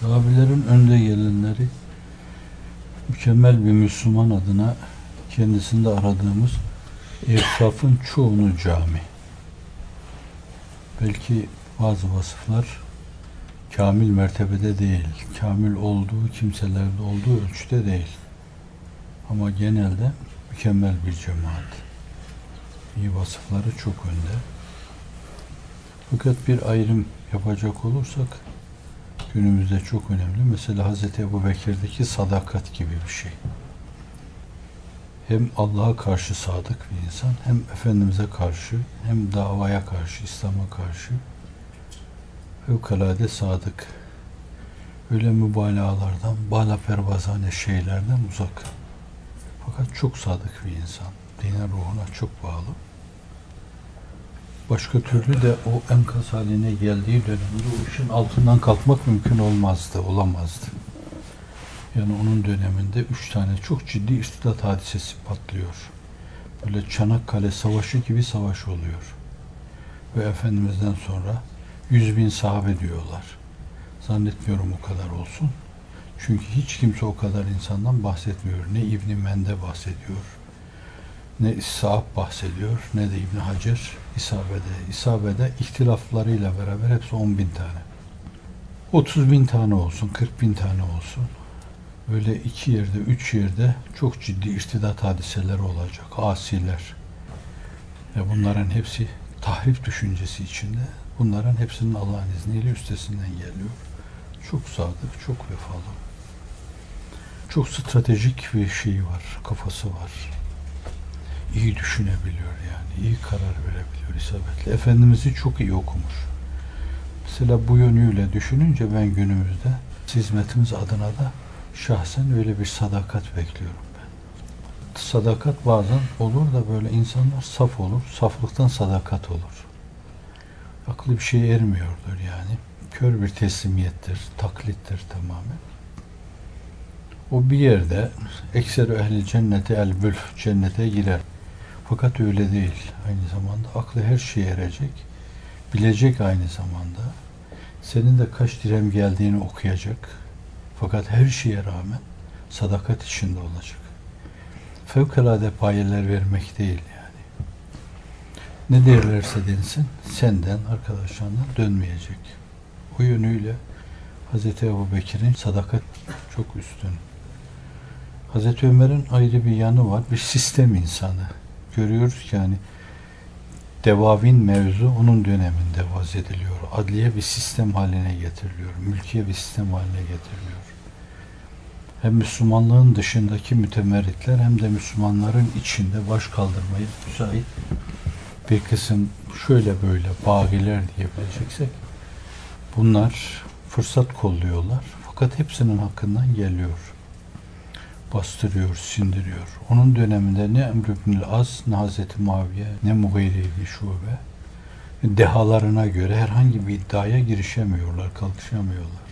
Sahabelerin önde gelenleri mükemmel bir Müslüman adına kendisinde aradığımız evsafın çoğunu cami. Belki bazı vasıflar kamil mertebede değil, kamil olduğu kimselerde olduğu ölçüde değil. Ama genelde mükemmel bir cemaat. İyi vasıfları çok önde. Fakat bir ayrım yapacak olursak günümüzde çok önemli. Mesela Hz. Ebu Bekir'deki sadakat gibi bir şey. Hem Allah'a karşı sadık bir insan, hem Efendimiz'e karşı, hem davaya karşı, İslam'a karşı fevkalade sadık. Öyle mübalağalardan, bala pervazane şeylerden uzak. Fakat çok sadık bir insan. Dine ruhuna çok bağlı. Başka türlü de o enkaz haline geldiği dönemde o işin altından kalkmak mümkün olmazdı, olamazdı. Yani onun döneminde üç tane çok ciddi irtidat hadisesi patlıyor. Böyle Çanakkale Savaşı gibi savaş oluyor. Ve Efendimiz'den sonra yüz bin sahabe diyorlar. Zannetmiyorum o kadar olsun. Çünkü hiç kimse o kadar insandan bahsetmiyor. Ne İbni Mende bahsediyor, ne İshab bahsediyor, ne de İbni Hacer İsabe'de. İsabe'de ihtilaflarıyla beraber hepsi 10 bin tane. 30 bin tane olsun, 40 bin tane olsun. Böyle iki yerde, üç yerde çok ciddi irtidat hadiseleri olacak. Asiler. Ve bunların hepsi tahrip düşüncesi içinde. Bunların hepsinin Allah'ın izniyle üstesinden geliyor. Çok sadık, çok vefalı. Çok stratejik bir şeyi var, kafası var. İyi düşünebiliyor yani, iyi karar verebiliyor isabetli. Efendimiz'i çok iyi okumuş. Mesela bu yönüyle düşününce ben günümüzde hizmetimiz adına da şahsen öyle bir sadakat bekliyorum ben. Sadakat bazen olur da böyle insanlar saf olur, saflıktan sadakat olur. Aklı bir şey ermiyordur yani. Kör bir teslimiyettir, taklittir tamamen. O bir yerde ekser ehli cennete el bülf cennete girer. Fakat öyle değil. Aynı zamanda aklı her şeye erecek. Bilecek aynı zamanda. Senin de kaç dirhem geldiğini okuyacak. Fakat her şeye rağmen sadakat içinde olacak. Fevkalade payeler vermek değil yani. Ne derlerse densin senden, arkadaşlarından dönmeyecek. O yönüyle Hz. Ebu Bekir'in sadakat çok üstün. Hz. Ömer'in ayrı bir yanı var. Bir sistem insanı. Görüyoruz ki yani devavin mevzu onun döneminde vazediliyor. Adliye bir sistem haline getiriliyor. Mülkiye bir sistem haline getiriliyor. Hem Müslümanlığın dışındaki mütemerritler hem de Müslümanların içinde baş kaldırmayı müsait bir kısım şöyle böyle bagiler diyebileceksek bunlar fırsat kolluyorlar. Fakat hepsinin hakkından geliyor. Bastırıyor, sindiriyor. Onun döneminde ne Emr ibn Az, ne Hazreti Muaviye, ne Mughire bir şube dehalarına göre herhangi bir iddiaya girişemiyorlar, kalkışamıyorlar.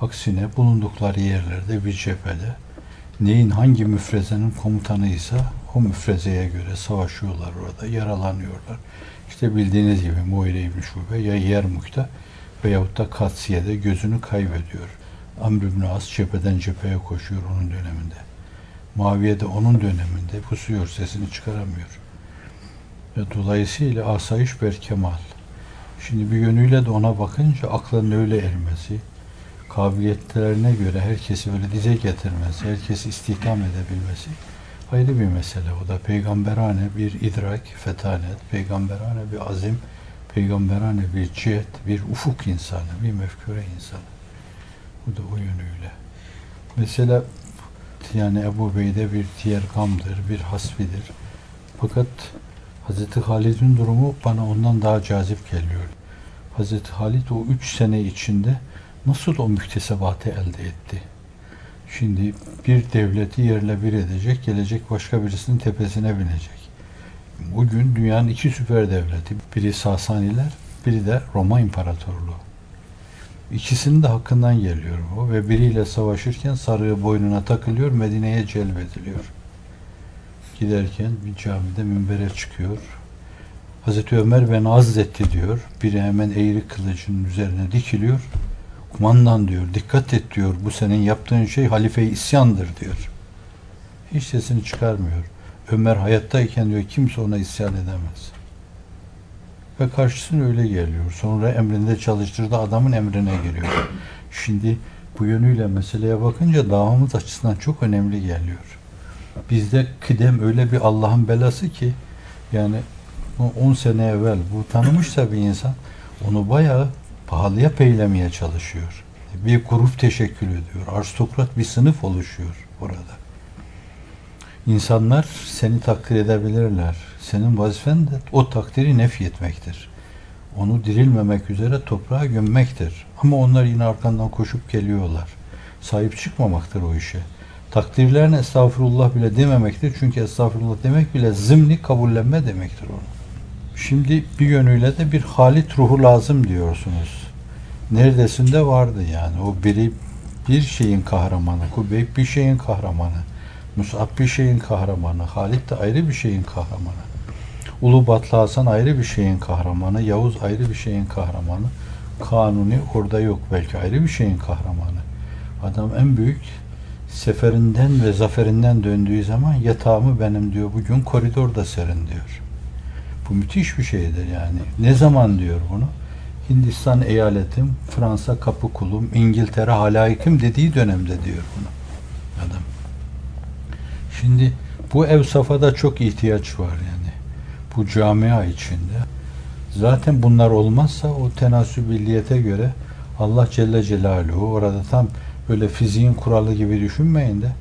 Aksine bulundukları yerlerde bir cephede neyin hangi müfrezenin komutanıysa o müfrezeye göre savaşıyorlar orada, yaralanıyorlar. İşte bildiğiniz gibi Mughire ibn Şube ya Yermuk'ta veyahut da Katsiye'de gözünü kaybediyor. Amr ibn As cepheden cepheye koşuyor onun döneminde. Muaviye de onun döneminde pusuyor, sesini çıkaramıyor. Ve dolayısıyla asayiş berkemal. Şimdi bir yönüyle de ona bakınca aklın öyle ermesi, kabiliyetlerine göre herkesi böyle dize getirmesi, herkesi istihdam edebilmesi ayrı bir mesele. O da peygamberane bir idrak, fetanet, peygamberane bir azim, peygamberane bir cihet, bir ufuk insanı, bir mefkure insanı. Bu da o yönüyle. Mesela yani Ebu Bey'de bir diğer gamdır, bir hasbidir. Fakat Hz. Halid'in durumu bana ondan daha cazip geliyor. Hz. Halid o üç sene içinde nasıl o müktesebatı elde etti? Şimdi bir devleti yerle bir edecek, gelecek başka birisinin tepesine binecek. Bugün dünyanın iki süper devleti, biri Sasaniler, biri de Roma İmparatorluğu. İkisinin de hakkından geliyor bu ve biriyle savaşırken sarığı boynuna takılıyor, Medine'ye celbediliyor. Giderken bir camide minbere çıkıyor. Hazreti Ömer beni azletti diyor. Biri hemen eğri kılıcının üzerine dikiliyor. Kumandan diyor, dikkat et diyor, bu senin yaptığın şey halife-i isyandır diyor. Hiç sesini çıkarmıyor. Ömer hayattayken diyor kimse ona isyan edemez. Ve karşısına öyle geliyor. Sonra emrinde çalıştırdığı adamın emrine giriyor. Şimdi bu yönüyle meseleye bakınca davamız açısından çok önemli geliyor. Bizde kıdem öyle bir Allah'ın belası ki yani 10 sene evvel bu tanımışsa bir insan onu bayağı pahalıya peylemeye çalışıyor. Bir grup teşekkül ediyor. Aristokrat bir sınıf oluşuyor orada. İnsanlar seni takdir edebilirler. Senin vazifen de o takdiri nef etmektir. Onu dirilmemek üzere toprağa gömmektir. Ama onlar yine arkandan koşup geliyorlar. Sahip çıkmamaktır o işe. Takdirlerine estağfurullah bile dememektir. Çünkü estağfurullah demek bile zımni kabullenme demektir onu. Şimdi bir yönüyle de bir halit ruhu lazım diyorsunuz. Neredesinde vardı yani. O biri bir şeyin kahramanı, Kubeyb bir şeyin kahramanı. Musab bir şeyin kahramanı, Halit de ayrı bir şeyin kahramanı. Ulu Batlı Hasan ayrı bir şeyin kahramanı, Yavuz ayrı bir şeyin kahramanı. Kanuni orada yok belki ayrı bir şeyin kahramanı. Adam en büyük seferinden ve zaferinden döndüğü zaman yatağımı benim diyor bugün koridorda serin diyor. Bu müthiş bir şeydir yani. Ne zaman diyor bunu? Hindistan eyaletim, Fransa kapı kulum, İngiltere halayıkım dediği dönemde diyor bunu adam. Şimdi bu ev safhada çok ihtiyaç var yani. Bu camia içinde. Zaten bunlar olmazsa o tenasübilliyete göre Allah Celle Celaluhu orada tam böyle fiziğin kuralı gibi düşünmeyin de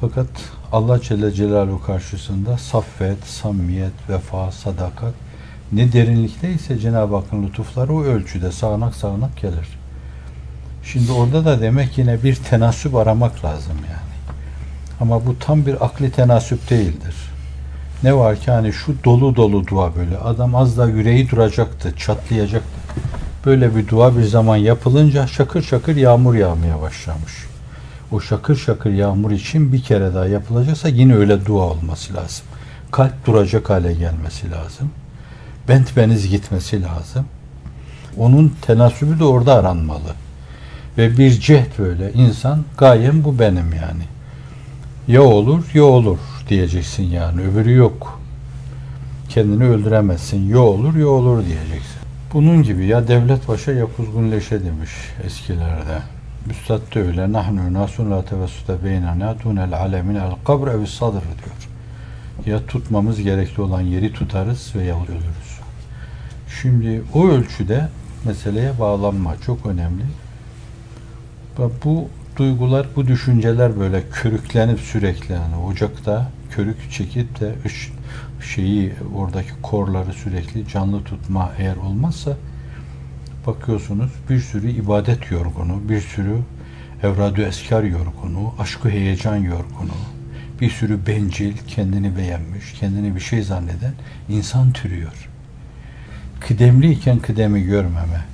fakat Allah Celle Celaluhu karşısında saffet, samimiyet, vefa, sadakat ne derinlikteyse Cenab-ı Hakk'ın lütufları o ölçüde sağanak sağanak gelir. Şimdi orada da demek yine bir tenasüp aramak lazım yani. Ama bu tam bir akli tenasüp değildir. Ne var ki hani şu dolu dolu dua böyle. Adam az daha yüreği duracaktı, çatlayacaktı. Böyle bir dua bir zaman yapılınca şakır şakır yağmur yağmaya başlamış. O şakır şakır yağmur için bir kere daha yapılacaksa yine öyle dua olması lazım. Kalp duracak hale gelmesi lazım. Bent beniz gitmesi lazım. Onun tenasübü de orada aranmalı. Ve bir cehd böyle insan gayem bu benim yani. Ya olur ya olur diyeceksin yani. Öbürü yok. Kendini öldüremezsin. Ya olur ya olur diyeceksin. Bunun gibi ya devlet başa ya kuzgun leşe demiş eskilerde. Üstad da öyle. Nahnu nasun la tevessüte beynena dunel alemin el kabr ev sadr diyor. Ya tutmamız gerekli olan yeri tutarız veya ölürüz. Şimdi o ölçüde meseleye bağlanma çok önemli. Bu duygular, bu düşünceler böyle körüklenip sürekli yani ocakta körük çekip de şeyi oradaki korları sürekli canlı tutma eğer olmazsa bakıyorsunuz bir sürü ibadet yorgunu, bir sürü evradü eskar yorgunu, aşkı heyecan yorgunu, bir sürü bencil, kendini beğenmiş, kendini bir şey zanneden insan türüyor. Kıdemliyken kıdemi görmeme,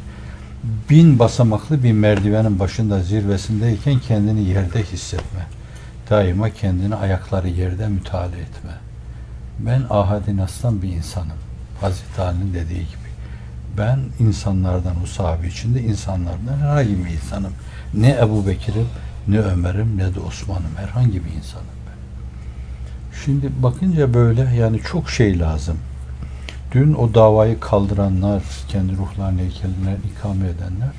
bin basamaklı bir merdivenin başında zirvesindeyken kendini yerde hissetme. Daima kendini ayakları yerde müteala etme. Ben ahadi naslan bir insanım. Hazreti Ali'nin dediği gibi. Ben insanlardan, o sahibi içinde insanlardan herhangi bir insanım. Ne Ebu Bekir'im, ne Ömer'im, ne de Osman'ım. Herhangi bir insanım ben. Şimdi bakınca böyle yani çok şey lazım. Dün o davayı kaldıranlar, kendi ruhlarını heykeline ikame edenler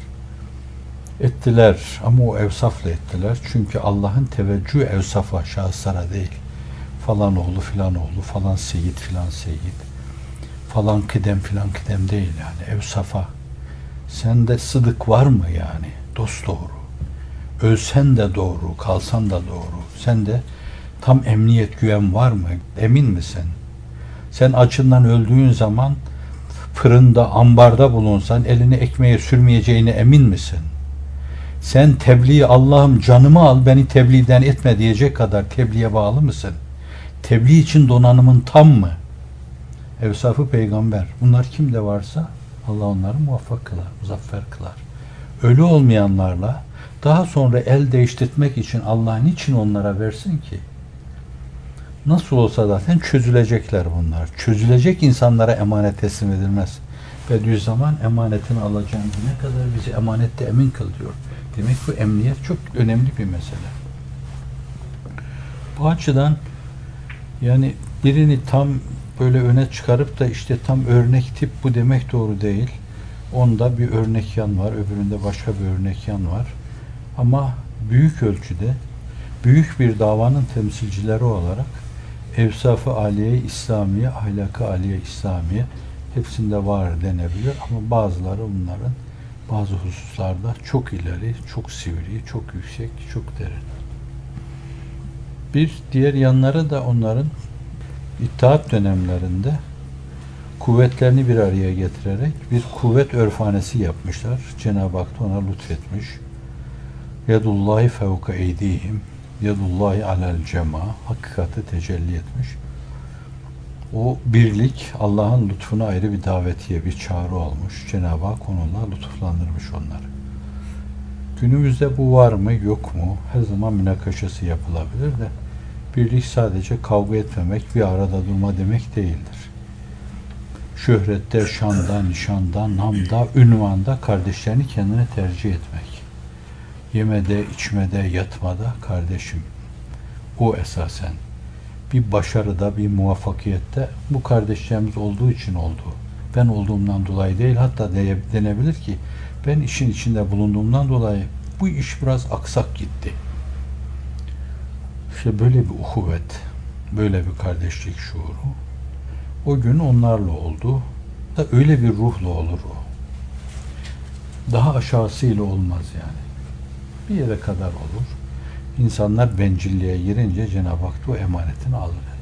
ettiler ama o evsafla ettiler. Çünkü Allah'ın teveccühü evsafa, şahıslara değil. Falan oğlu filan oğlu, falan seyit filan seyit, falan kıdem filan kıdem değil yani evsafa. Sende sıdık var mı yani? Dost doğru. Ölsen de doğru, kalsan da doğru. Sende tam emniyet güven var mı? Emin misin? Sen açından öldüğün zaman fırında, ambarda bulunsan elini ekmeğe sürmeyeceğine emin misin? Sen tebliğ Allah'ım canımı al beni tebliğden etme diyecek kadar tebliğe bağlı mısın? Tebliğ için donanımın tam mı? Evsafı peygamber. Bunlar kimde varsa Allah onları muvaffak kılar, muzaffer kılar. Ölü olmayanlarla daha sonra el değiştirmek için Allah niçin onlara versin ki? Nasıl olsa zaten çözülecekler bunlar. Çözülecek insanlara emanet teslim edilmez. Bediüzzaman emanetini alacağım güne kadar bizi emanette emin kıl diyor. Demek bu emniyet çok önemli bir mesele. Bu açıdan yani birini tam böyle öne çıkarıp da işte tam örnek tip bu demek doğru değil. Onda bir örnek yan var, öbüründe başka bir örnek yan var. Ama büyük ölçüde büyük bir davanın temsilcileri olarak evsafı aliye İslamiye, ahlakı aliye İslamiye hepsinde var denebilir ama bazıları bunların bazı hususlarda çok ileri, çok sivri, çok yüksek, çok derin. Bir diğer yanları da onların İttihat dönemlerinde kuvvetlerini bir araya getirerek bir kuvvet örfanesi yapmışlar. Cenab-ı Hak da ona lütfetmiş. Yadullahi fevka eydihim Yadullahi alel cema hakikati tecelli etmiş. O birlik Allah'ın lütfuna ayrı bir davetiye, bir çağrı olmuş. Cenab-ı Hak onunla lütuflandırmış onları. Günümüzde bu var mı, yok mu? Her zaman münakaşası yapılabilir de birlik sadece kavga etmemek, bir arada durma demek değildir. Şöhrette, şanda, nişanda, namda, ünvanda kardeşlerini kendine tercih etmek. Yemede, içmede, yatmada kardeşim. O esasen. Bir başarıda, bir muvaffakiyette bu kardeşlerimiz olduğu için oldu. Ben olduğumdan dolayı değil, hatta de, denebilir ki ben işin içinde bulunduğumdan dolayı bu iş biraz aksak gitti. İşte böyle bir uhuvvet, böyle bir kardeşlik şuuru o gün onlarla oldu. Da öyle bir ruhla olur o. Daha aşağısıyla olmaz yani. Bir yere kadar olur. İnsanlar bencilliğe girince Cenab-ı Hak da o emanetini alır.